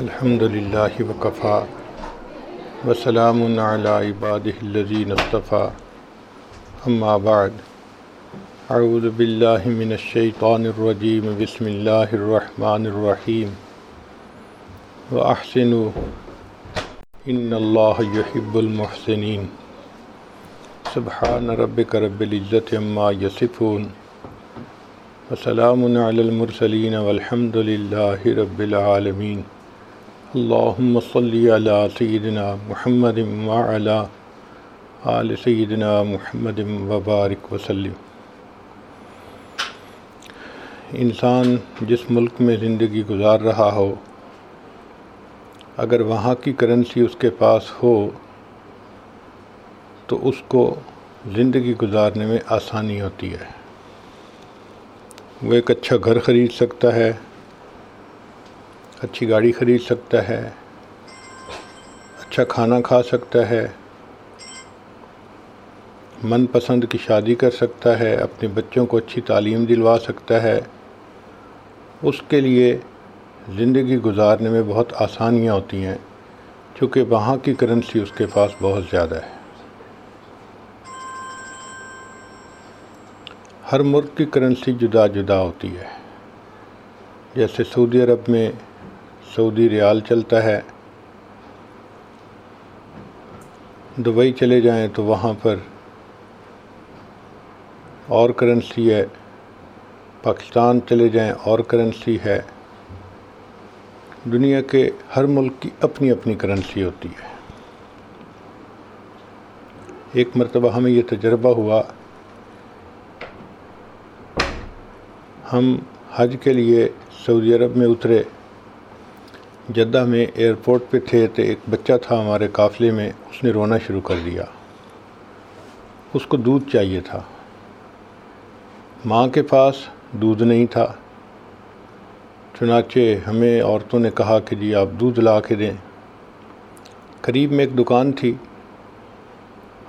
الحمد للہ وقفا وسلام علی عباد الذین اصطفیٰ اما بعد، اعوذ باللہ من الشیطان الرجیم، بسم اللہ الرحمن الرحیم. وأحسنوا ان اللہ يحب المحسنین. سبحان ربک رب العزت عما یصفون. وسلام علی المرسلین، والحمد للہ رب العالمین. اللہم صلی علی سیدنا محمد وعلی آل سیدنا محمد وبارک وسلم. انسان جس ملک میں زندگی گزار رہا ہو، اگر وہاں کی کرنسی اس کے پاس ہو، تو اس کو زندگی گزارنے میں آسانی ہوتی ہے۔ وہ ایک اچھا گھر خرید سکتا ہے اچھی گاڑی خرید سکتا ہے اچھا کھانا کھا سکتا ہے من پسند کی شادی کر سکتا ہے، اپنے بچوں کو اچھی تعلیم دلوا سکتا ہے۔ اس کے لیے زندگی گزارنے میں بہت آسانیاں ہوتی ہیں، چونکہ وہاں کی کرنسی اس کے پاس بہت زیادہ ہے۔ ہر ملک کی کرنسی جدا جدا ہوتی ہے۔ جیسے سعودی عرب میں سعودی ریال چلتا ہے۔ دبئی چلے جائیں تو وہاں پر اور کرنسی ہے۔ پاکستان چلے جائیں اور کرنسی ہے۔ دنیا کے ہر ملک کی اپنی اپنی کرنسی ہوتی ہے۔ ایک مرتبہ ہمیں یہ تجربہ ہوا۔ ہم حج کے لیے سعودی عرب میں اترے۔ جدہ میں ایئرپورٹ پہ تھے تو ایک بچہ تھا ہمارے قافلے میں، اس نے رونا شروع کر دیا۔ اس کو دودھ چاہیے تھا۔ ماں کے پاس دودھ نہیں تھا۔ چنانچہ ہمیں عورتوں نے کہا کہ جی آپ دودھ لا کے دیں۔ قریب میں ایک دکان تھی۔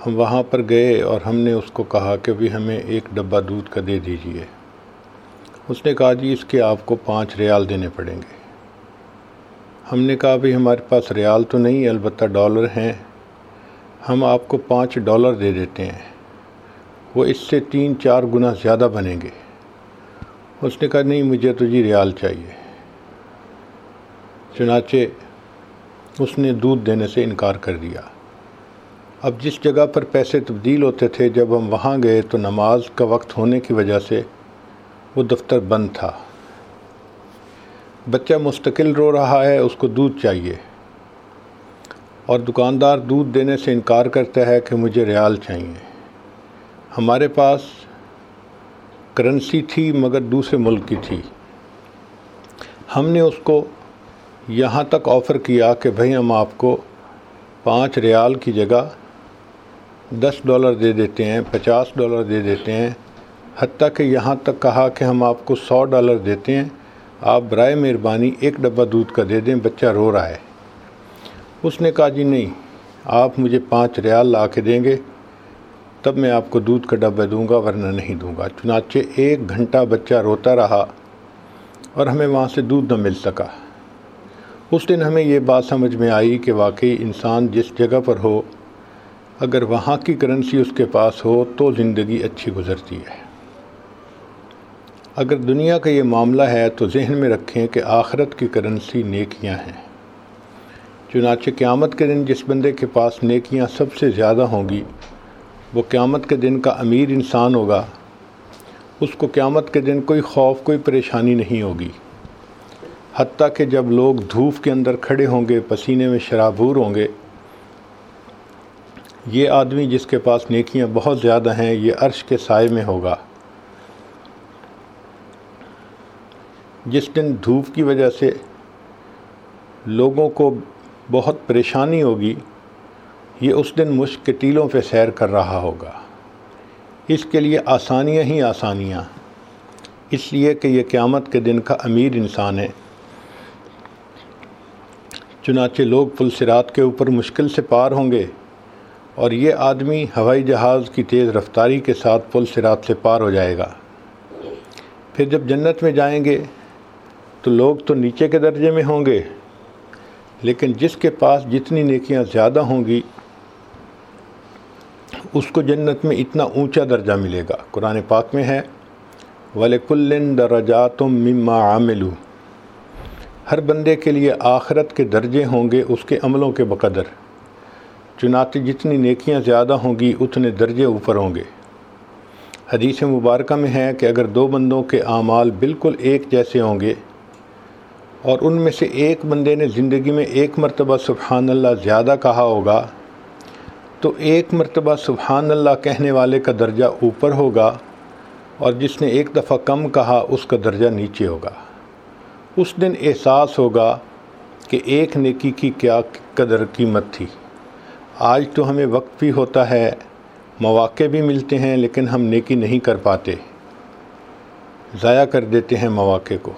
ہم وہاں پر گئے اور ہم نے اس کو کہا کہ بھی ہمیں ایک ڈبہ دودھ کا دے دیجیے۔ اس نے کہا جی اس کے آپ کو پانچ ریال دینے پڑیں گے۔ ہم نے کہا بھی ہمارے پاس ریال تو نہیں البتہ ڈالر ہیں۔ ہم آپ کو پانچ ڈالر دے دیتے ہیں۔ وہ اس سے تین چار گنا زیادہ بنیں گے۔ اس نے کہا نہیں، مجھے تو جی ریال چاہیے۔ چنانچہ اس نے دودھ دینے سے انکار کر دیا۔ اب جس جگہ پر پیسے تبدیل ہوتے تھے، جب ہم وہاں گئے تو نماز کا وقت ہونے کی وجہ سے وہ دفتر بند تھا۔ بچہ مستقل رو رہا ہے، اس کو دودھ چاہیے۔ اور دکاندار دودھ دینے سے انکار کرتا ہے کہ مجھے ریال چاہیے۔ ہمارے پاس کرنسی تھی مگر دوسرے ملک کی تھی۔ ہم نے اس کو یہاں تک آفر کیا کہ بھئی ہم آپ کو پانچ ریال کی جگہ دس ڈالر دے دیتے ہیں، پچاس ڈالر دے دیتے ہیں۔ حتیٰ کہ یہاں تک کہا کہ ہم آپ کو سو ڈالر دیتے ہیں۔ آپ برائے مہربانی ایک ڈبہ دودھ کا دے دیں، بچہ رو رہا ہے۔ اس نے کہا جی نہیں، آپ مجھے پانچ ریال لا کے دیں گے، تب میں آپ کو دودھ کا ڈبہ دوں گا، ورنہ نہیں دوں گا۔ چنانچہ ایک گھنٹہ بچہ روتا رہا اور ہمیں وہاں سے دودھ نہ مل سکا۔ اس دن ہمیں یہ بات سمجھ میں آئی کہ واقعی انسان جس جگہ پر ہو، اگر وہاں کی کرنسی اس کے پاس ہو، تو زندگی اچھی گزرتی ہے۔ اگر دنیا کا یہ معاملہ ہے تو ذہن میں رکھیں کہ آخرت کی کرنسی نیکیاں ہیں۔ چنانچہ قیامت کے دن جس بندے کے پاس نیکیاں سب سے زیادہ ہوں گی، وہ قیامت کے دن کا امیر انسان ہوگا۔ اس کو قیامت کے دن کوئی خوف، کوئی پریشانی نہیں ہوگی۔ حتیٰ کہ جب لوگ دھوپ کے اندر کھڑے ہوں گے، پسینے میں شرابور ہوں گے، یہ آدمی جس کے پاس نیکیاں بہت زیادہ ہیں، یہ عرش کے سائے میں ہوگا۔ جس دن دھوپ کی وجہ سے لوگوں کو بہت پریشانی ہوگی، یہ اس دن مشق کے ٹیلوں پہ سیر کر رہا ہوگا۔ اس کے لیے آسانیاں ہی آسانیاں۔ اس لیے کہ یہ قیامت کے دن کا امیر انسان ہے۔ چنانچہ لوگ پلسرات کے اوپر مشکل سے پار ہوں گے اور یہ آدمی ہوائی جہاز کی تیز رفتاری کے ساتھ پل سرات سے پار ہو جائے گا۔ پھر جب جنت میں جائیں گے تو لوگ تو نیچے کے درجے میں ہوں گے، لیکن جس کے پاس جتنی نیکیاں زیادہ ہوں گی، اس کو جنت میں اتنا اونچا درجہ ملے گا۔ قرآن پاک میں ہے وَلِ كُلِّن دَرَجَاتُم مِّمَّا عَمِلُوا۔ ہر بندے کے لیے آخرت کے درجے ہوں گے اس کے عملوں کے بقدر۔ چنانچہ جتنی نیکیاں زیادہ ہوں گی، اتنے درجے اوپر ہوں گے۔ حدیث مبارکہ میں ہے کہ اگر دو بندوں کے اعمال بالکل ایک جیسے ہوں گے اور ان میں سے ایک بندے نے زندگی میں ایک مرتبہ سبحان اللہ زیادہ کہا ہوگا، تو ایک مرتبہ سبحان اللہ کہنے والے کا درجہ اوپر ہوگا اور جس نے ایک دفعہ کم کہا، اس کا درجہ نیچے ہوگا۔ اس دن احساس ہوگا کہ ایک نیکی کی کیا قدر قیمت تھی۔ آج تو ہمیں وقت بھی ہوتا ہے، مواقع بھی ملتے ہیں، لیکن ہم نیکی نہیں کر پاتے۔ ضائع کر دیتے ہیں مواقع کو۔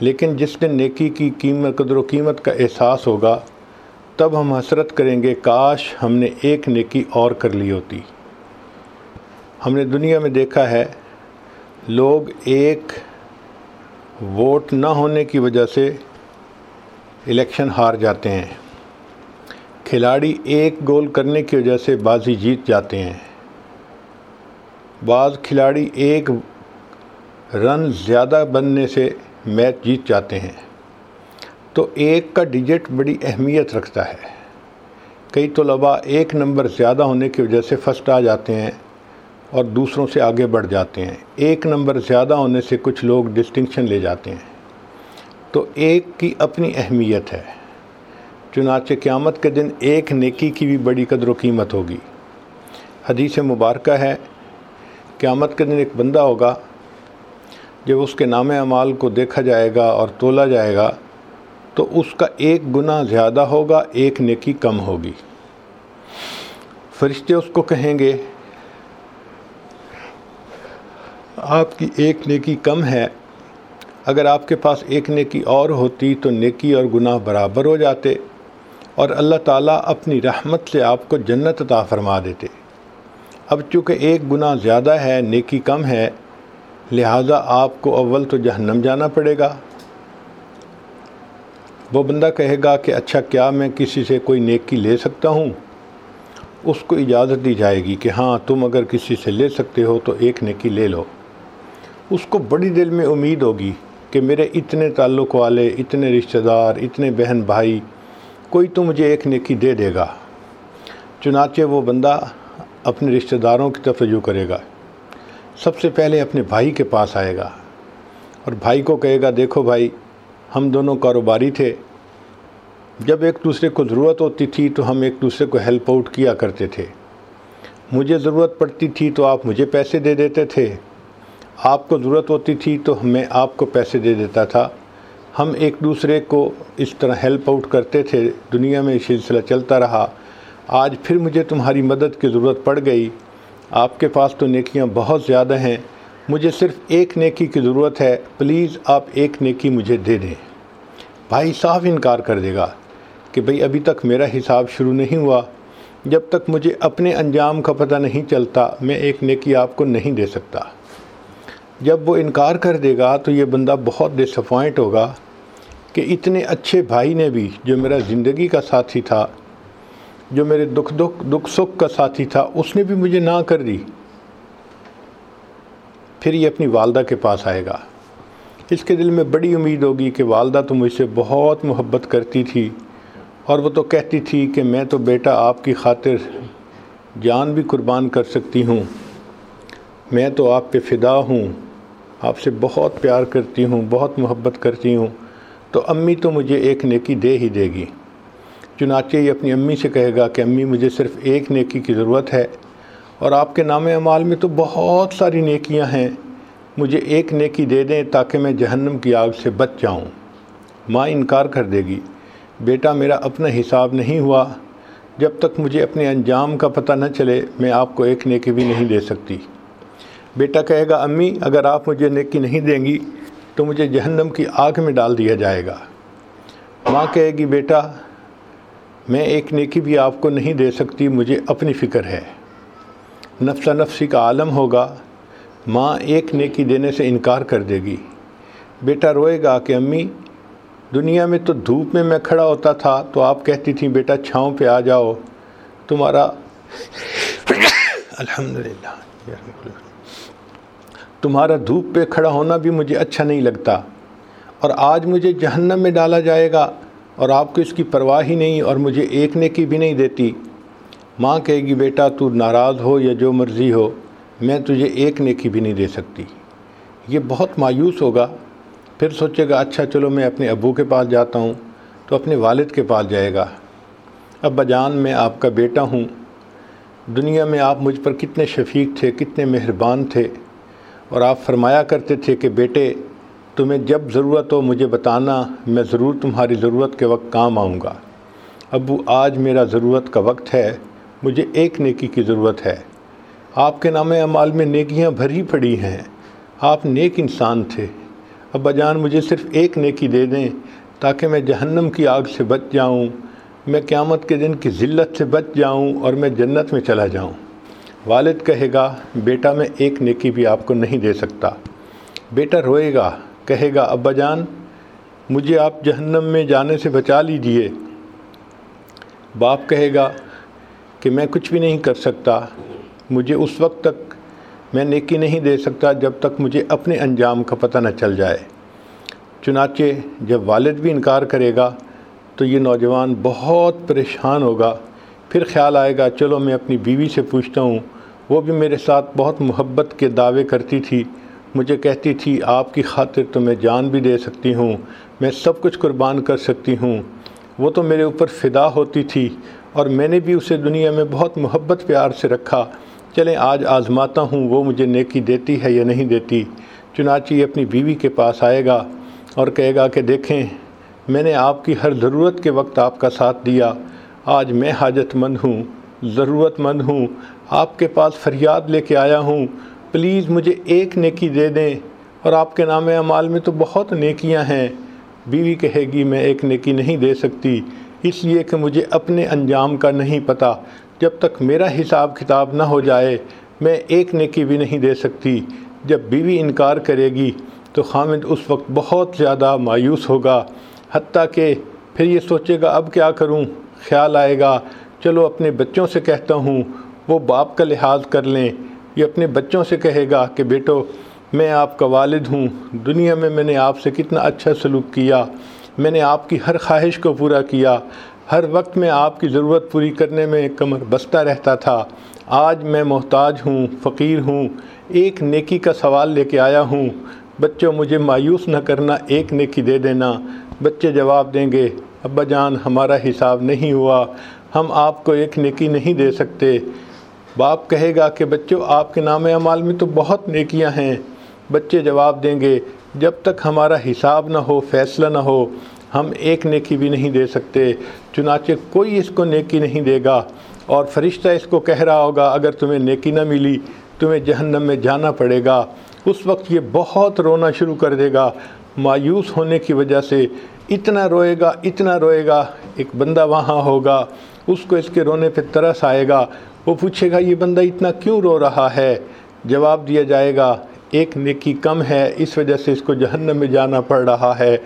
لیکن جس دن نیکی کی قیمت قدر و قیمت کا احساس ہوگا، تب ہم حسرت کریں گے، کاش ہم نے ایک نیکی اور کر لی ہوتی۔ ہم نے دنیا میں دیکھا ہے، لوگ ایک ووٹ نہ ہونے کی وجہ سے الیکشن ہار جاتے ہیں۔ کھلاڑی ایک گول کرنے کی وجہ سے بازی جیت جاتے ہیں۔ بعض کھلاڑی ایک رن زیادہ بننے سے میچ جیت جاتے ہیں۔ تو ایک کا ڈیجٹ بڑی اہمیت رکھتا ہے۔ کئی طلباء ایک نمبر زیادہ ہونے کی وجہ سے فسٹ آ جاتے ہیں اور دوسروں سے آگے بڑھ جاتے ہیں۔ ایک نمبر زیادہ ہونے سے کچھ لوگ ڈسٹنکشن لے جاتے ہیں۔ تو ایک کی اپنی اہمیت ہے۔ چنانچہ قیامت کے دن ایک نیکی کی بھی بڑی قدر و قیمت ہوگی۔ حدیث مبارکہ ہے۔ قیامت کے دن ایک بندہ ہوگا جب اس کے نام اعمال کو دیکھا جائے گا اور تولا جائے گا، تو اس کا ایک گناہ زیادہ ہوگا، ایک نیکی کم ہوگی۔ فرشتے اس کو کہیں گے، آپ کی ایک نیکی کم ہے، اگر آپ کے پاس ایک نیکی اور ہوتی تو نیکی اور گناہ برابر ہو جاتے اور اللہ تعالیٰ اپنی رحمت سے آپ کو جنت عطا فرما دیتے۔ اب چونکہ ایک گناہ زیادہ ہے، نیکی کم ہے لہٰذا آپ کو اول تو جہنم جانا پڑے گا۔ وہ بندہ کہے گا کہ اچھا کیا میں کسی سے کوئی نیکی لے سکتا ہوں؟ اس کو اجازت دی جائے گی کہ ہاں تم اگر کسی سے لے سکتے ہو تو ایک نیکی لے لو۔ اس کو بڑی دل میں امید ہوگی کہ میرے اتنے تعلق والے، اتنے رشتہ دار، اتنے بہن بھائی، کوئی تو مجھے ایک نیکی دے دے گا۔ چنانچہ وہ بندہ اپنے رشتہ داروں کی طرف رجوع کرے گا۔ سب سے پہلے اپنے بھائی کے پاس آئے گا اور بھائی کو کہے گا، دیکھو بھائی، ہم دونوں کاروباری تھے۔ جب ایک دوسرے کو ضرورت ہوتی تھی تو ہم ایک دوسرے کو ہیلپ آؤٹ کیا کرتے تھے۔ مجھے ضرورت پڑتی تھی تو آپ مجھے پیسے دے دیتے تھے۔ آپ کو ضرورت ہوتی تھی تو میں آپ کو پیسے دے دیتا تھا۔ ہم ایک دوسرے کو اس طرح ہیلپ آؤٹ کرتے تھے۔ دنیا میں یہ سلسلہ چلتا رہا۔ آج پھر مجھے تمہاری مدد کی ضرورت پڑ گئی۔ آپ کے پاس تو نیکیاں بہت زیادہ ہیں، مجھے صرف ایک نیکی کی ضرورت ہے، پلیز آپ ایک نیکی مجھے دے دیں۔ بھائی صاف انکار کر دے گا کہ بھئی ابھی تک میرا حساب شروع نہیں ہوا، جب تک مجھے اپنے انجام کا پتہ نہیں چلتا، میں ایک نیکی آپ کو نہیں دے سکتا۔ جب وہ انکار کر دے گا تو یہ بندہ بہت ڈس اپوائنٹ ہوگا کہ اتنے اچھے بھائی نے بھی جو میرا زندگی کا ساتھی تھا جو میرے دکھ دکھ دکھ سکھ کا ساتھی تھا، اس نے بھی مجھے نہ کر دی۔ پھر یہ اپنی والدہ کے پاس آئے گا۔ اس کے دل میں بڑی امید ہوگی کہ والدہ تو مجھ سے بہت محبت کرتی تھی اور وہ تو کہتی تھی کہ میں تو بیٹا آپ کی خاطر جان بھی قربان کر سکتی ہوں۔ میں تو آپ پہ فدا ہوں، آپ سے بہت پیار کرتی ہوں، بہت محبت کرتی ہوں۔ تو امی تو مجھے ایک نیکی دے ہی دے گی۔ چنانچہ یہ اپنی امی سے کہے گا کہ امی مجھے صرف ایک نیکی کی ضرورت ہے اور آپ کے نام اعمال میں تو بہت ساری نیکیاں ہیں، مجھے ایک نیکی دے دیں تاکہ میں جہنم کی آگ سے بچ جاؤں۔ ماں انکار کر دے گی، بیٹا میرا اپنا حساب نہیں ہوا، جب تک مجھے اپنے انجام کا پتہ نہ چلے میں آپ کو ایک نیکی بھی نہیں دے سکتی۔ بیٹا کہے گا، امی، اگر آپ مجھے نیکی نہیں دیں گی تو مجھے جہنم کی آگ میں ڈال دیا جائے گا۔ ماں کہے گی، بیٹا میں ایک نیکی بھی آپ کو نہیں دے سکتی، مجھے اپنی فکر ہے۔ نفس نفسی کا عالم ہوگا، ماں ایک نیکی دینے سے انکار کر دے گی۔ بیٹا روئے گا کہ امی، دنیا میں تو دھوپ میں میں کھڑا ہوتا تھا، تو آپ کہتی تھیں، بیٹا چھاؤں پہ آ جاؤ۔ تمہارا الحمد للہ تمہارا دھوپ پہ کھڑا ہونا بھی مجھے اچھا نہیں لگتا، اور آج مجھے جہنم میں ڈالا جائے گا۔ اور آپ کو اس کی پرواہ ہی نہیں اور مجھے ایک نیکی بھی نہیں دیتی۔ ماں کہے گی، بیٹا، تو ناراض ہو یا جو مرضی ہو، میں تجھے ایک نیکی بھی نہیں دے سکتی۔ یہ بہت مایوس ہوگا۔ پھر سوچے گا اچھا چلو میں اپنے ابو کے پاس جاتا ہوں۔ تو اپنے والد کے پاس جائے گا۔ ابا جان، میں آپ کا بیٹا ہوں۔ دنیا میں آپ مجھ پر کتنے شفیق تھے، کتنے مہربان تھے۔ اور آپ فرمایا کرتے تھے کہ، بیٹے تمہیں جب ضرورت ہو مجھے بتانا، میں ضرور تمہاری ضرورت کے وقت کام آؤں گا۔ ابو، آج میرا ضرورت کا وقت ہے، مجھے ایک نیکی کی ضرورت ہے۔ آپ کے نام اعمال میں نیکیاں بھری پڑی ہیں۔ آپ نیک انسان تھے۔ ابا جان، مجھے صرف ایک نیکی دے دیں تاکہ میں جہنم کی آگ سے بچ جاؤں، میں قیامت کے دن کی ذلت سے بچ جاؤں اور میں جنت میں چلا جاؤں۔ والد کہے گا، بیٹا، میں ایک نیکی بھی آپ کو نہیں دے سکتا۔ بیٹا روئے گا۔ کہے گا، ابا جان، مجھے آپ جہنم میں جانے سے بچا لیجیے۔ باپ کہے گا کہ میں کچھ بھی نہیں کر سکتا، مجھے اس وقت تک میں نیکی نہیں دے سکتا جب تک مجھے اپنے انجام کا پتہ نہ چل جائے۔ چنانچہ جب والد بھی انکار کرے گا تو یہ نوجوان بہت پریشان ہوگا۔ پھر خیال آئے گا، چلو میں اپنی بیوی سے پوچھتا ہوں، وہ بھی میرے ساتھ بہت محبت کے دعوے کرتی تھی۔ مجھے کہتی تھی، آپ کی خاطر تو میں جان بھی دے سکتی ہوں، میں سب کچھ قربان کر سکتی ہوں۔ وہ تو میرے اوپر فدا ہوتی تھی اور میں نے بھی اسے دنیا میں بہت محبت، پیار سے رکھا۔ چلیں، آج آزماتا ہوں، وہ مجھے نیکی دیتی ہے یا نہیں دیتی؟ چنانچہ یہ اپنی بیوی کے پاس آئے گا اور کہے گا کہ دیکھیں، میں نے آپ کی ہر ضرورت کے وقت آپ کا ساتھ دیا۔ آج میں حاجت مند ہوں، ضرورت مند ہوں، آپ کے پاس فریاد لے کے آیا ہوں۔ پلیز مجھے ایک نیکی دے دیں۔ اور آپ کے نام اعمال میں تو بہت نیکیاں ہیں۔ بیوی کہے گی، میں ایک نیکی نہیں دے سکتی۔ اس لیے کہ مجھے اپنے انجام کا نہیں پتہ۔ جب تک میرا حساب کتاب نہ ہو جائے، میں ایک نیکی بھی نہیں دے سکتی۔ جب بیوی انکار کرے گی، تو خامد اس وقت بہت زیادہ مایوس ہوگا۔ حتیٰ کہ پھر یہ سوچے گا، اب کیا کروں؟ خیال آئے گا، چلو اپنے بچوں سے کہتا ہوں، وہ باپ کا لحاظ کر لیں۔ یہ اپنے بچوں سے کہے گا کہ بیٹو، میں آپ کا والد ہوں۔ دنیا میں میں نے آپ سے کتنا اچھا سلوک کیا۔ میں نے آپ کی ہر خواہش کو پورا کیا۔ ہر وقت میں آپ کی ضرورت پوری کرنے میں کمر بستہ رہتا تھا۔ آج میں محتاج ہوں، فقیر ہوں۔ ایک نیکی کا سوال لے کے آیا ہوں۔ بچوں، مجھے مایوس نہ کرنا، ایک نیکی دے دینا۔ بچے جواب دیں گے، ابا جان، ہمارا حساب نہیں ہوا۔ ہم آپ کو ایک نیکی نہیں دے سکتے۔ باپ کہے گا کہ بچوں، آپ کے نام اعمال میں تو بہت نیکیاں ہیں۔ بچے جواب دیں گے، جب تک ہمارا حساب نہ ہو، فیصلہ نہ ہو، ہم ایک نیکی بھی نہیں دے سکتے۔ چنانچہ کوئی اس کو نیکی نہیں دے گا۔ اور فرشتہ اس کو کہہ رہا ہوگا، اگر تمہیں نیکی نہ ملی، تمہیں جہنم میں جانا پڑے گا۔ اس وقت یہ بہت رونا شروع کر دے گا۔ مایوس ہونے کی وجہ سے اتنا روئے گا، اتنا روئے گا، ایک بندہ وہاں ہوگا، اس کو اس کے رونے پہ ترس آئے گا۔ وہ پوچھے گا، یہ بندہ اتنا کیوں رو رہا ہے؟ جواب دیا جائے گا، ایک نیکی کم ہے، اس وجہ سے اس کو جہنم میں جانا پڑ رہا ہے۔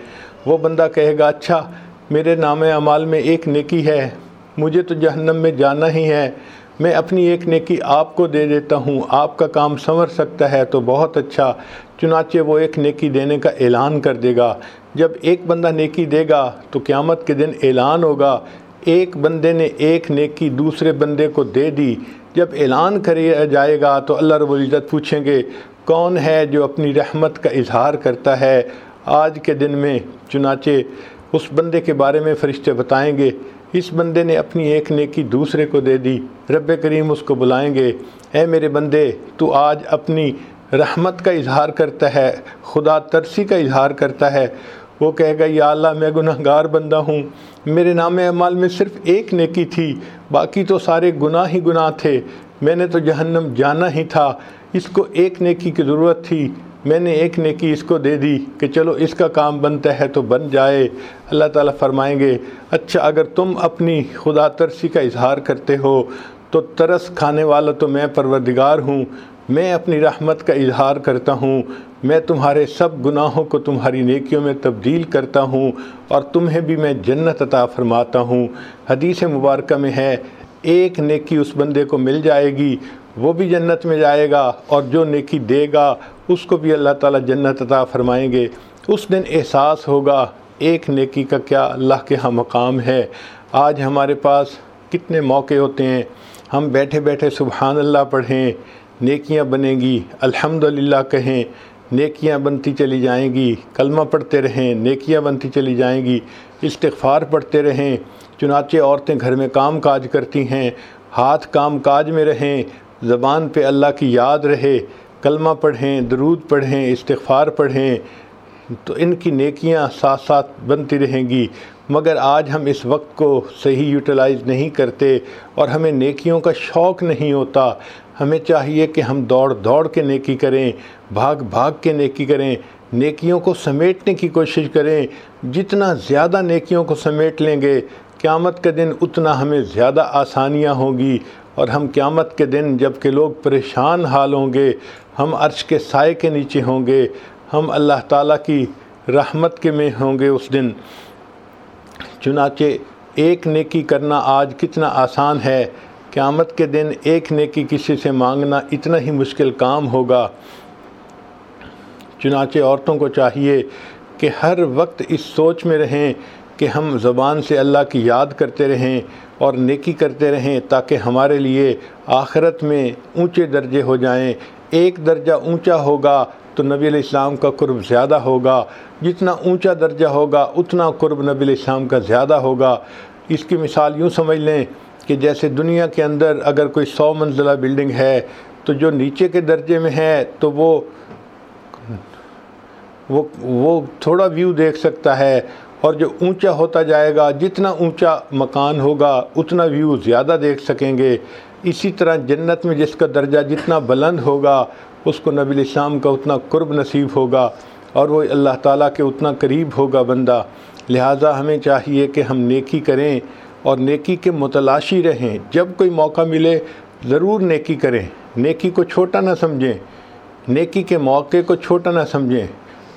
وہ بندہ کہے گا اچھا میرے نام اعمال میں ایک نیکی ہے، مجھے تو جہنم میں جانا ہی ہے۔ میں اپنی ایک نیکی آپ کو دے دیتا ہوں، آپ کا کام سنور سکتا ہے تو بہت اچھا۔ چنانچہ وہ ایک نیکی دینے کا اعلان کر دے گا۔ جب ایک بندہ نیکی دے گا تو قیامت کے دن اعلان ہوگا ایک بندے نے ایک نیکی دوسرے بندے کو دے دی، جب اعلان کریا جائے گا تو اللہ رب العزت پوچھیں گے، کون ہے جو اپنی رحمت کا اظہار کرتا ہے؟ آج کے دن میں چنانچہ اس بندے کے بارے میں فرشتے بتائیں گے، اس بندے نے اپنی ایک نیکی دوسرے کو دے دی، رب کریم اس کو بلائیں گے، اے میرے بندے، تو آج اپنی رحمت کا اظہار کرتا ہے، خدا ترسی کا اظہار کرتا ہے وہ کہے گا، یا اللہ میں گناہ گار بندہ ہوں۔ میرے نام اعمال میں صرف ایک نیکی تھی، باقی تو سارے گناہ ہی گناہ تھے۔ میں نے تو جہنم جانا ہی تھا، اس کو ایک نیکی کی ضرورت تھی۔ میں نے ایک نیکی اس کو دے دی کہ چلو اس کا کام بنتا ہے تو بن جائے۔ اللہ تعالیٰ فرمائیں گے اچھا اگر تم اپنی خدا ترسی کا اظہار کرتے ہو، تو ترس کھانے والا تو میں پروردگار ہوں۔ میں اپنی رحمت کا اظہار کرتا ہوں۔ میں تمہارے سب گناہوں کو تمہاری نیکیوں میں تبدیل کرتا ہوں اور تمہیں بھی میں جنت عطا فرماتا ہوں۔ حدیث مبارکہ میں ہے، ایک نیکی اس بندے کو مل جائے گی، وہ بھی جنت میں جائے گا اور جو نیکی دے گا، اس کو بھی اللہ تعالیٰ جنت عطا فرمائیں گے۔ اس دن احساس ہوگا، ایک نیکی کا کیا اللہ کے ہاں مقام ہے۔ آج ہمارے پاس کتنے موقع ہوتے ہیں۔ ہم بیٹھے بیٹھے سبحان اللہ پڑھیں، نیکیاں بنیں گی، الحمدللہ کہیں۔ نیکیاں بنتی چلی جائیں گی، کلمہ پڑھتے رہیں، نیکیاں بنتی چلی جائیں گی، استغفار پڑھتے رہیں۔ چنانچہ عورتیں گھر میں کام کاج کرتی ہیں، ہاتھ کام کاج میں رہیں، زبان پہ اللہ کی یاد رہے، کلمہ پڑھیں، درود پڑھیں، استغفار پڑھیں۔ تو ان کی نیکیاں ساتھ ساتھ بنتی رہیں گی۔ مگر آج ہم اس وقت کو صحیح یوٹیلائز نہیں کرتے اور ہمیں نیکیوں کا شوق نہیں ہوتا۔ ہمیں چاہیے کہ ہم دوڑ دوڑ کے نیکی کریں، بھاگ بھاگ کے نیکی کریں، نیکیوں کو سمیٹنے کی کوشش کریں۔ جتنا زیادہ نیکیوں کو سمیٹ لیں گے، قیامت کے دن اتنا ہمیں زیادہ آسانیاں ہوں گی اور ہم قیامت کے دن جبکہ لوگ پریشان حال ہوں گے، ہم عرش کے سائے کے نیچے ہوں گے، ہم اللہ تعالیٰ کی رحمت کے میں ہوں گے اس دن۔ چنانچہ ایک نیکی کرنا آج کتنا آسان ہے۔ قیامت کے دن ایک نیکی کسی سے مانگنا اتنا ہی مشکل کام ہوگا۔ چنانچہ عورتوں کو چاہیے کہ ہر وقت اس سوچ میں رہیں کہ ہم زبان سے اللہ کی یاد کرتے رہیں اور نیکی کرتے رہیں تاکہ ہمارے لیے آخرت میں اونچے درجے ہو جائیں۔ ایک درجہ اونچا ہوگا تو نبی علیہ السلام کا قرب زیادہ ہوگا۔ جتنا اونچا درجہ ہوگا، اتنا قرب نبی علیہ السلام کا زیادہ ہوگا۔ اس کی مثال یوں سمجھ لیں کہ جیسے دنیا کے اندر اگر کوئی سو منزلہ بلڈنگ ہے، تو جو نیچے کے درجے میں ہے، تو وہ وہ تھوڑا ویو دیکھ سکتا ہے اور جو اونچا ہوتا جائے گا، جتنا اونچا مکان ہوگا، اتنا ویو زیادہ دیکھ سکیں گے۔ اسی طرح جنت میں جس کا درجہ جتنا بلند ہوگا، اس کو نبی الاسلام کا اتنا قرب نصیب ہوگا اور وہ اللہ تعالیٰ کے اتنا قریب ہوگا بندہ۔ لہٰذا ہمیں چاہیے کہ ہم نیکی کریں۔ اور نیکی کے متلاشی رہیں۔ جب کوئی موقع ملے، ضرور نیکی کریں۔ نیکی کو چھوٹا نہ سمجھیں۔ نیکی کے موقع کو چھوٹا نہ سمجھیں۔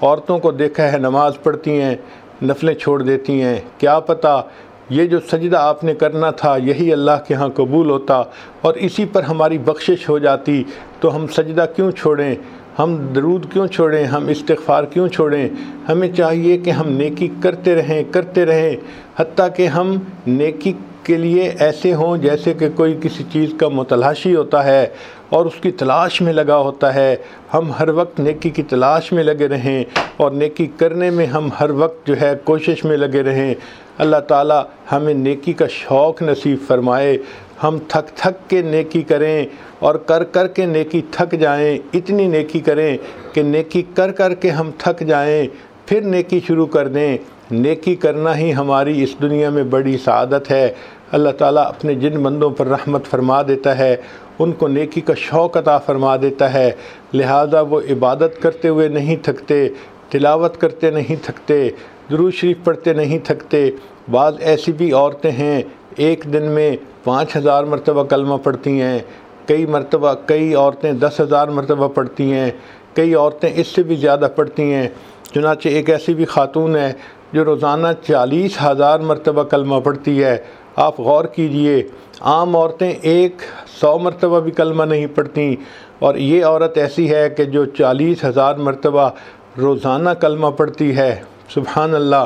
عورتوں کو دیکھا ہے، نماز پڑھتی ہیں، نفلیں چھوڑ دیتی ہیں۔ کیا پتہ، یہ جو سجدہ آپ نے کرنا تھا، یہی اللہ کے ہاں قبول ہوتا اور اسی پر ہماری بخشش ہو جاتی۔ تو ہم سجدہ کیوں چھوڑیں؟ ہم درود کیوں چھوڑیں؟ ہم استغفار کیوں چھوڑیں؟ ہمیں چاہیے کہ ہم نیکی کرتے رہیں کرتے رہیں، حتیٰ کہ ہم نیکی کے لیے ایسے ہوں جیسے کہ کوئی کسی چیز کا متلاشی ہوتا ہے اور اس کی تلاش میں لگا ہوتا ہے۔ ہم ہر وقت نیکی کی تلاش میں لگے رہیں اور نیکی کرنے میں ہم ہر وقت جو ہے کوشش میں لگے رہیں۔ اللہ تعالی ہمیں نیکی کا شوق نصیب فرمائے۔ ہم تھک تھک کے نیکی کریں اور کر کر کے نیکی تھک جائیں، اتنی نیکی کریں کہ نیکی کر کر کے ہم تھک جائیں، پھر نیکی شروع کر دیں۔ نیکی کرنا ہی ہماری اس دنیا میں بڑی سعادت ہے۔ اللہ تعالیٰ اپنے جن بندوں پر رحمت فرما دیتا ہے، ان کو نیکی کا شوق عطا فرما دیتا ہے۔ لہٰذا وہ عبادت کرتے ہوئے نہیں تھکتے، تلاوت کرتے نہیں تھکتے، درود شریف پڑھتے نہیں تھکتے۔ بعض ایسی بھی عورتیں ہیں ایک دن میں پانچ ہزار مرتبہ کلمہ پڑھتی ہیں، کئی مرتبہ کئی عورتیں دس ہزار مرتبہ پڑھتی ہیں، کئی عورتیں اس سے بھی زیادہ پڑھتی ہیں۔ چنانچہ ایک ایسی بھی خاتون ہے جو روزانہ چالیس ہزار مرتبہ کلمہ پڑھتی ہے۔ آپ غور کیجیے، عام عورتیں ایک سو مرتبہ بھی کلمہ نہیں پڑھتیں اور یہ عورت ایسی ہے کہ جو چالیس ہزار مرتبہ روزانہ کلمہ پڑھتی ہے۔ سبحان اللہ،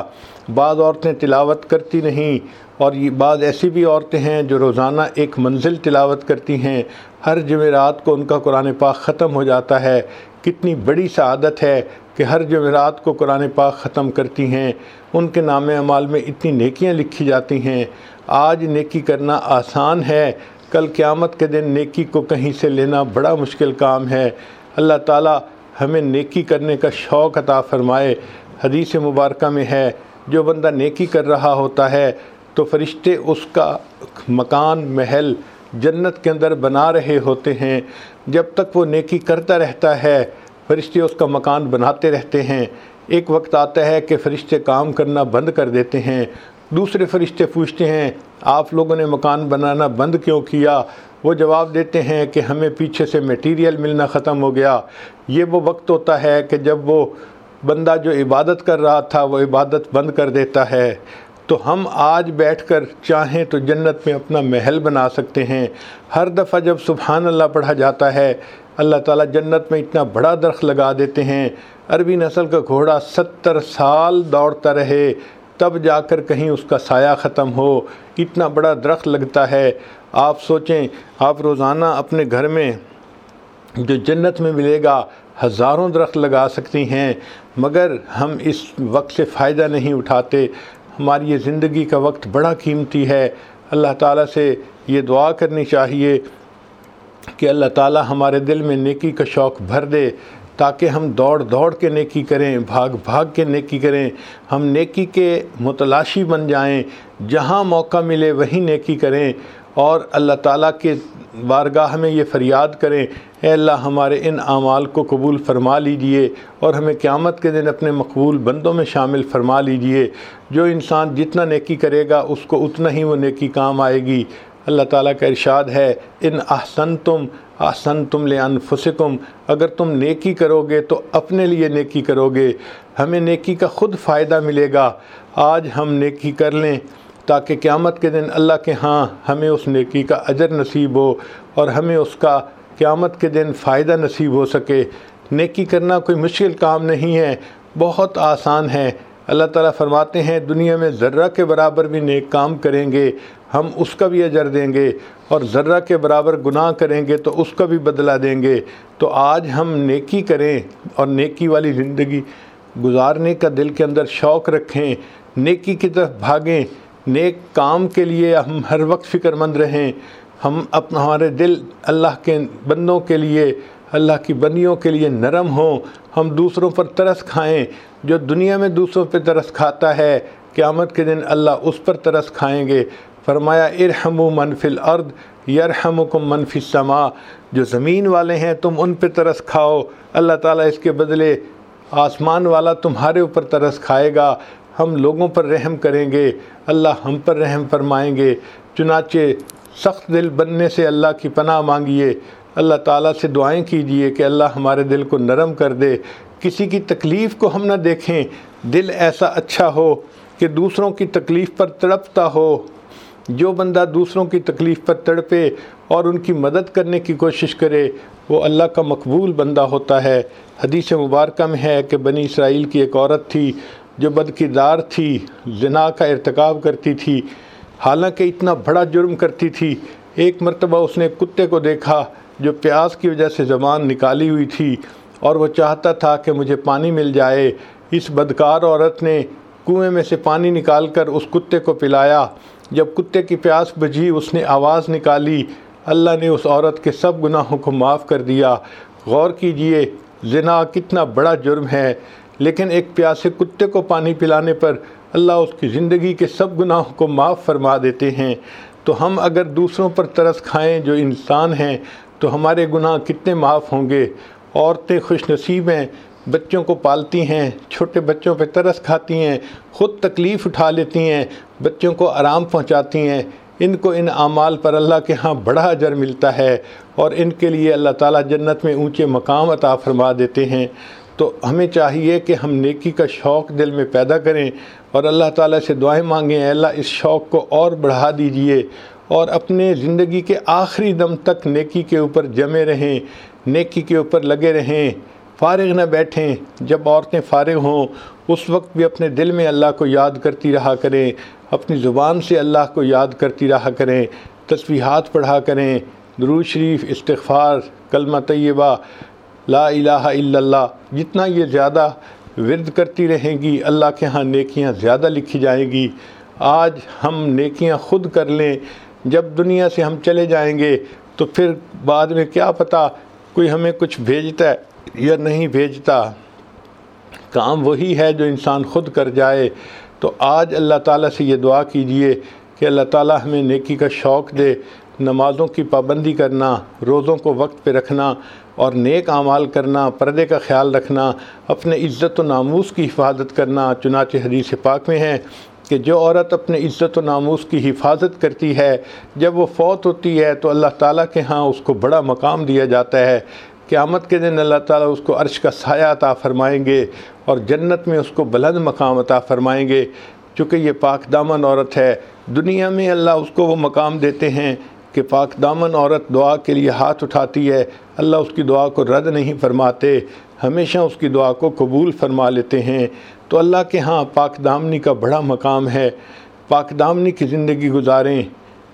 بعض عورتیں تلاوت کرتی نہیں اور یہ بعض ایسی بھی عورتیں ہیں جو روزانہ ایک منزل تلاوت کرتی ہیں۔ ہر جمعرات کو ان کا قرآن پاک ختم ہو جاتا ہے۔ کتنی بڑی سعادت ہے کہ ہر جمعرات کو قرآن پاک ختم کرتی ہیں۔ ان کے نام اعمال میں اتنی نیکیاں لکھی جاتی ہیں۔ آج نیکی کرنا آسان ہے۔ کل قیامت کے دن نیکی کو کہیں سے لینا بڑا مشکل کام ہے۔ اللہ تعالی ہمیں نیکی کرنے کا شوق عطا فرمائے۔ حدیث مبارکہ میں ہے، جو بندہ نیکی کر رہا ہوتا ہے تو فرشتے اس کا مکان، محل جنت کے اندر بنا رہے ہوتے ہیں۔ جب تک وہ نیکی کرتا رہتا ہے، فرشتے اس کا مکان بناتے رہتے ہیں۔ ایک وقت آتا ہے کہ فرشتے کام کرنا بند کر دیتے ہیں۔ دوسرے فرشتے پوچھتے ہیں، آپ لوگوں نے مکان بنانا بند کیوں کیا؟ وہ جواب دیتے ہیں کہ ہمیں پیچھے سے میٹیریل ملنا ختم ہو گیا۔ یہ وہ وقت ہوتا ہے کہ جب وہ بندہ جو عبادت کر رہا تھا، وہ عبادت بند کر دیتا ہے۔ تو ہم آج بیٹھ کر چاہیں تو جنت میں اپنا محل بنا سکتے ہیں۔ ہر دفعہ جب سبحان اللہ پڑھا جاتا ہے، اللہ تعالیٰ جنت میں اتنا بڑا درخت لگا دیتے ہیں۔ عربی نسل کا گھوڑا ستر سال دوڑتا رہے، تب جا کر کہیں اس کا سایہ ختم ہو۔ اتنا بڑا درخت لگتا ہے۔ آپ سوچیں، آپ روزانہ اپنے گھر میں جو جنت میں ملے گا، ہزاروں درخت لگا سکتی ہیں۔ مگر ہم اس وقت سے فائدہ نہیں اٹھاتے۔ ہماری یہ زندگی کا وقت بڑا قیمتی ہے۔ اللہ تعالیٰ سے یہ دعا کرنی چاہیے کہ اللہ تعالیٰ ہمارے دل میں نیکی کا شوق بھر دے تاکہ ہم دوڑ دوڑ کے نیکی کریں، بھاگ بھاگ کے نیکی کریں۔ ہم نیکی کے متلاشی بن جائیں، جہاں موقع ملے وہیں نیکی کریں۔ اور اللہ تعالیٰ کے بارگاہ میں یہ فریاد کریں، اے اللہ ہمارے ان اعمال کو قبول فرما لیجیے اور ہمیں قیامت کے دن اپنے مقبول بندوں میں شامل فرما لیجیے۔ جو انسان جتنا نیکی کرے گا، اس کو اتنا ہی وہ نیکی کام آئے گی۔ اللہ تعالیٰ کا ارشاد ہے، ان احسن تم احسن تم لے انفسکم اگر تم نیکی کرو گے تو اپنے لیے نیکی کرو گے۔ ہمیں نیکی کا خود فائدہ ملے گا۔ آج ہم نیکی کر لیں۔ تاکہ قیامت کے دن اللہ کے ہاں ہمیں اس نیکی کا اجر نصیب ہو اور ہمیں اس کا قیامت کے دن فائدہ نصیب ہو سکے۔ نیکی کرنا کوئی مشکل کام نہیں ہے، بہت آسان ہے۔ اللہ تعالیٰ فرماتے ہیں، دنیا میں ذرہ کے برابر بھی نیک کام کریں گے، ہم اس کا بھی اجر دیں گے۔ اور ذرہ کے برابر گناہ کریں گے تو اس کا بھی بدلہ دیں گے۔ تو آج ہم نیکی کریں اور نیکی والی زندگی گزارنے کا دل کے اندر شوق رکھیں، نیکی کی طرف بھاگیں۔ نیک کام کے لیے ہم ہر وقت فکر مند رہیں۔ ہم اپنا ہمارے دل اللہ کے بندوں کے لیے، اللہ کی بندیوں کے لیے نرم ہوں۔ ہم دوسروں پر ترس کھائیں۔ جو دنیا میں دوسروں پہ ترس کھاتا ہے، قیامت کے دن اللہ اس پر ترس کھائیں گے۔ فرمایا ارحم و منفی الارض یرحمکم من فی السماء۔ جو زمین والے ہیں، تم ان پہ ترس کھاؤ۔ اللہ تعالیٰ اس کے بدلے آسمان والا تمہارے اوپر ترس کھائے گا۔ ہم لوگوں پر رحم کریں گے۔ اللہ ہم پر رحم فرمائیں گے۔ چنانچہ سخت دل بننے سے اللہ کی پناہ مانگیے۔ اللہ تعالیٰ سے دعائیں کیجیے کہ اللہ ہمارے دل کو نرم کر دے۔ کسی کی تکلیف کو ہم نہ دیکھیں۔ دل ایسا اچھا ہو کہ دوسروں کی تکلیف پر تڑپتا ہو۔ جو بندہ دوسروں کی تکلیف پر تڑپے اور ان کی مدد کرنے کی کوشش کرے، وہ اللہ کا مقبول بندہ ہوتا ہے۔ حدیث مبارکہ میں ہے کہ بنی اسرائیل کی ایک عورت تھی۔ جو بد کردار تھی، زنا کا ارتکاب کرتی تھی، حالانکہ اتنا بڑا جرم کرتی تھی، ایک مرتبہ اس نے کتے کو دیکھا جو پیاس کی وجہ سے زبان نکالی ہوئی تھی اور وہ چاہتا تھا کہ مجھے پانی مل جائے۔ اس بدکار عورت نے کنویں میں سے پانی نکال کر اس کتے کو پلایا۔ جب کتے کی پیاس بجھی، اس نے آواز نکالی۔ اللہ نے اس عورت کے سب گناہوں کو معاف کر دیا۔ غور کیجیے، زنا کتنا بڑا جرم ہے۔ لیکن ایک پیاسے کتے کو پانی پلانے پر اللہ اس کی زندگی کے سب گناہوں کو معاف فرما دیتے ہیں۔ تو ہم اگر دوسروں پر ترس کھائیں جو انسان ہیں، تو ہمارے گناہ کتنے معاف ہوں گے۔ عورتیں خوش نصیب ہیں، بچوں کو پالتی ہیں، چھوٹے بچوں پہ ترس کھاتی ہیں، خود تکلیف اٹھا لیتی ہیں، بچوں کو آرام پہنچاتی ہیں۔ ان کو ان اعمال پر اللہ کے ہاں بڑا اجر ملتا ہے اور ان کے لیے اللہ تعالیٰ جنت میں اونچے مقام عطا فرما دیتے ہیں۔ تو ہمیں چاہیے کہ ہم نیکی کا شوق دل میں پیدا کریں اور اللہ تعالیٰ سے دعائیں مانگیں۔ اے اللہ، اس شوق کو اور بڑھا دیجیے اور اپنے زندگی کے آخری دم تک نیکی کے اوپر جمے رہیں، نیکی کے اوپر لگے رہیں، فارغ نہ بیٹھیں۔ جب عورتیں فارغ ہوں، اس وقت بھی اپنے دل میں اللہ کو یاد کرتی رہا کریں، اپنی زبان سے اللہ کو یاد کرتی رہا کریں، تسبیحات پڑھا کریں۔ درود شریف، استغفار، کلمہ طیبہ۔ لا الہ الا اللہ، جتنا یہ زیادہ ورد کرتی رہیں گی، اللہ کے ہاں نیکیاں زیادہ لکھی جائیں گی۔ آج ہم نیکیاں خود کر لیں، جب دنیا سے ہم چلے جائیں گے، تو پھر بعد میں کیا پتہ کوئی ہمیں کچھ بھیجتا ہے یا نہیں بھیجتا۔ کام وہی ہے جو انسان خود کر جائے۔ تو آج اللہ تعالیٰ سے یہ دعا کیجیے کہ اللہ تعالیٰ ہمیں نیکی کا شوق دے۔ نمازوں کی پابندی کرنا، روزوں کو وقت پہ رکھنا اور نیک اعمال کرنا، پردے کا خیال رکھنا، اپنے عزت و ناموس کی حفاظت کرنا چنانچہ حدیث پاک میں ہے کہ جو عورت اپنے عزت و ناموس کی حفاظت کرتی ہے، جب وہ فوت ہوتی ہے تو اللہ تعالیٰ کے ہاں اس کو بڑا مقام دیا جاتا ہے۔ قیامت کے دن اللہ تعالیٰ اس کو عرش کا سایہ عطا فرمائیں گے اور جنت میں اس کو بلند مقام عطا فرمائیں گے۔ چونکہ یہ پاک دامن عورت ہے، دنیا میں اللہ اس کو وہ مقام دیتے ہیں کہ پاک دامن عورت دعا کے لیے ہاتھ اٹھاتی ہے، اللہ اس کی دعا کو رد نہیں فرماتے، ہمیشہ اس کی دعا کو قبول فرما لیتے ہیں۔ تو اللہ کے ہاں پاک دامنی کا بڑا مقام ہے۔ پاک دامنی کی زندگی گزاریں،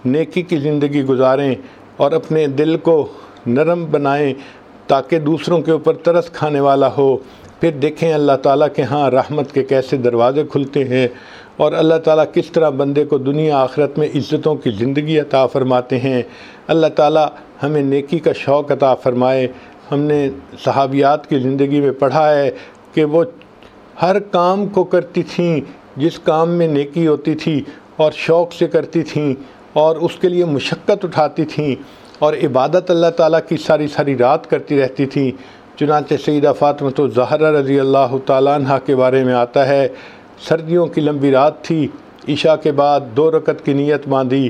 نیکی کی زندگی گزاریں اور اپنے دل کو نرم بنائیں تاکہ دوسروں کے اوپر ترس کھانے والا ہو۔ پھر دیکھیں اللہ تعالیٰ کے ہاں رحمت کے کیسے دروازے کھلتے ہیں۔ اور اللہ تعالیٰ کس طرح بندے کو دنیا آخرت میں عزتوں کی زندگی عطا فرماتے ہیں، اللہ تعالیٰ ہمیں نیکی کا شوق عطا فرمائے۔ ہم نے صحابیات کی زندگی میں پڑھا ہے کہ وہ ہر کام کو کرتی تھیں، جس کام میں نیکی ہوتی تھی اور شوق سے کرتی تھیں اور اس کے لیے مشقت اٹھاتی تھیں اور عبادت اللہ تعالیٰ کی ساری ساری رات کرتی رہتی تھیں۔ چنانچہ سیدہ فاطمۃ الظہرہ رضی اللہ تعالیٰ عنہ کے بارے میں آتا ہے سردیوں کی لمبی رات تھی، عشاء کے بعد دو رکت کی نیت باندھی،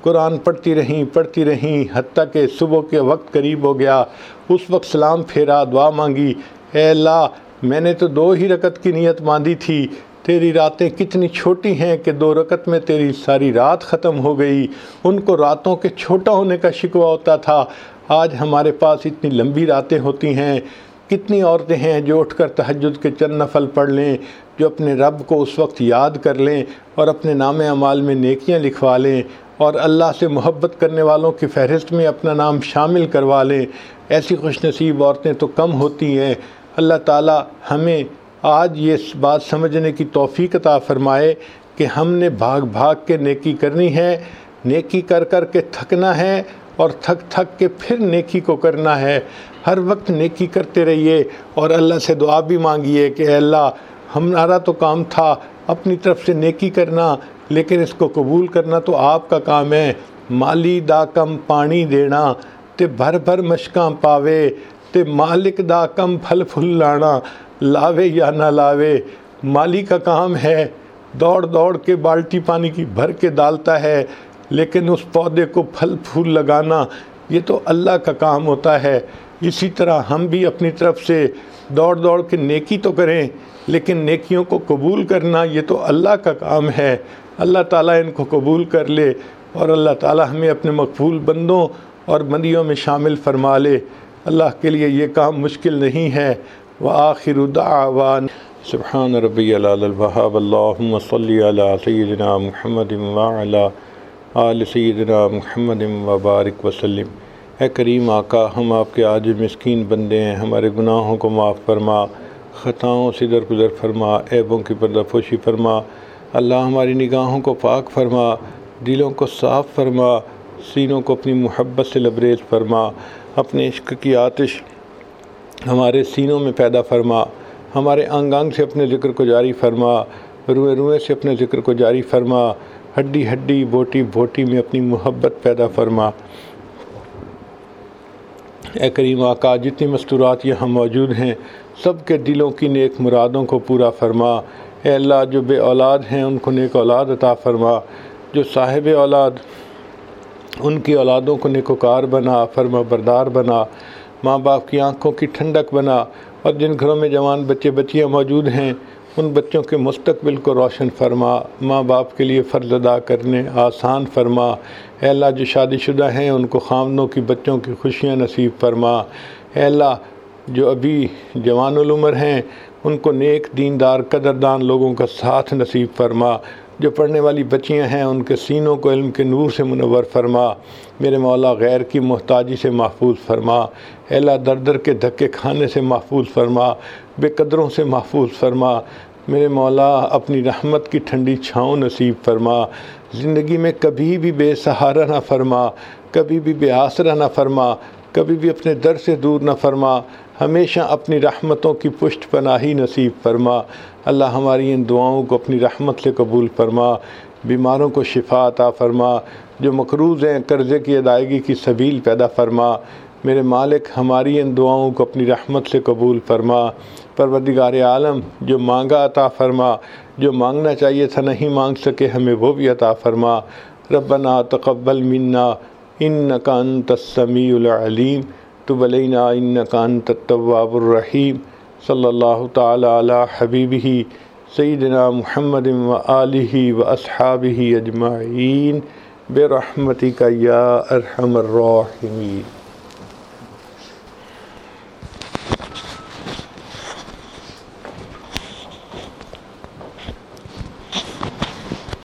قرآن پڑھتی رہیں پڑھتی رہیں، حتیٰ کہ صبح کے وقت قریب ہو گیا۔ اس وقت سلام پھیرا، دعا مانگی، اے اللہ، میں نے تو دو ہی رکت کی نیت باندھی تھی، تیری راتیں کتنی چھوٹی ہیں کہ دو رکت میں تیری ساری رات ختم ہو گئی۔ ان کو راتوں کے چھوٹا ہونے کا شکوہ ہوتا تھا۔ آج ہمارے پاس اتنی لمبی راتیں ہوتی ہیں۔ کتنی عورتیں ہیں جو اٹھ کر تہجد کے چند نفل پڑھ لیں، جو اپنے رب کو اس وقت یاد کر لیں اور اپنے نام اعمال میں نیکیاں لکھوا لیں اور اللہ سے محبت کرنے والوں کی فہرست میں اپنا نام شامل کروا لیں۔ ایسی خوش نصیب عورتیں تو کم ہوتی ہیں۔ اللہ تعالی ہمیں آج یہ بات سمجھنے کی توفیق عطا فرمائے کہ ہم نے بھاگ بھاگ کے نیکی کرنی ہے، نیکی کر کر کے تھکنا ہے اور تھک تھک کے پھر نیکی کو کرنا ہے۔ ہر وقت نیکی کرتے رہیے اور اللہ سے دعا بھی مانگیے کہ اے اللہ ہمارا تو کام تھا، اپنی طرف سے نیکی کرنا، لیکن اس کو قبول کرنا تو آپ کا کام ہے۔ مالی دا کم پانی دینا، تے بھر بھر مشکاں پاوے، تے مالک دا کم پھل پھل لانا، لاوے یا نہ لاوے۔ مالی کا کام ہے، دوڑ دوڑ کے بالٹی پانی کی بھر کے ڈالتا ہے، لیکن اس پودے کو پھل پھول لگانا، یہ تو اللہ کا کام ہوتا ہے۔ اسی طرح ہم بھی اپنی طرف سے دوڑ دوڑ کے نیکی تو کریں، لیکن نیکیوں کو قبول کرنا یہ تو اللہ کا کام ہے۔ اللہ تعالیٰ ان کو قبول کر لے اور اللہ تعالیٰ ہمیں اپنے مقبول بندوں اور بندیوں میں شامل فرما لے۔ اللہ کے لیے یہ کام مشکل نہیں ہے۔ وآخر دعوان سبحان ربی الوحاب اللہم صلی علی سیدنا محمد وعلا آل سیدنا محمد وبارک وسلم۔ اے کریم آقا، ہم آپ کے آج مسکین بندے ہیں، ہمارے گناہوں کو معاف فرما، خطاؤں سے درگزر فرما، عیبوں کی پردہ پوشی فرما، اللہ ہماری نگاہوں کو پاک فرما، دلوں کو صاف فرما، سینوں کو اپنی محبت سے لبریز فرما، اپنے عشق کی آتش ہمارے سینوں میں پیدا فرما، ہمارے انگ انگ سے اپنے ذکر کو جاری فرما، روئے روئے سے اپنے ذکر کو جاری فرما، ہڈی ہڈی بوٹی بوٹی میں اپنی محبت پیدا فرما۔ اے کریم آقا، جتنی مستورات یہاں موجود ہیں، سب کے دلوں کی نیک مرادوں کو پورا فرما۔ اے اللہ، جو بے اولاد ہیں، ان کو نیک اولاد عطا فرما۔ جو صاحب اولاد، ان کی اولادوں کو نیکوکار بنا، فرما بردار بنا۔ ماں باپ کی آنکھوں کی ٹھنڈک بنا۔ اور جن گھروں میں جوان بچے بچیاں موجود ہیں ان بچوں کے مستقبل کو روشن فرما، ماں باپ کے لیے فرض ادا کرنے، آسان فرما۔ اے اللہ، جو شادی شدہ ہیں، ان کو خامنوں کی بچوں کی خوشیاں نصیب فرما۔ اے اللہ، جو ابھی جوان العمر ہیں، ان کو نیک دیندار، قدردان لوگوں کا ساتھ نصیب فرما۔ جو پڑھنے والی بچیاں ہیں، ان کے سینوں کو علم کے نور سے منور فرما۔ میرے مولا، غیر کی محتاجی سے محفوظ فرما۔ اے اللہ در در کے دھکے کھانے سے محفوظ فرما۔ بے قدروں سے محفوظ فرما۔ میرے مولا، اپنی رحمت کی ٹھنڈی چھاؤں نصیب فرما۔ زندگی میں کبھی بھی بے سہارا نہ فرما۔ کبھی بھی بے آسرا نہ فرما۔ کبھی بھی اپنے در سے دور نہ فرما، ہمیشہ اپنی رحمتوں کی پشت پناہی نصیب فرما۔ اللہ ہماری ان دعاؤں کو اپنی رحمت سے قبول فرما، بیماروں کو شفا عطا فرما، جو مقروض ہیں، قرضے کی ادائیگی کی سبیل پیدا فرما۔ میرے مالک، ہماری ان دعاؤں کو اپنی رحمت سے قبول فرما۔ پروردگار عالم، جو مانگا عطا فرما، جو مانگنا چاہیے تھا، نہیں مانگ سکے، ہمیں وہ بھی عطا فرما۔ ربنا تقبل منا۔ انکا انت السمیع العلیم تب علینا انکا انت التواب الرحیم صلی اللہ تعالی علی حبیبہ سیدنا محمد و آلہ و اصحابہ اجمعین برحمتک یا ارحم الراحمین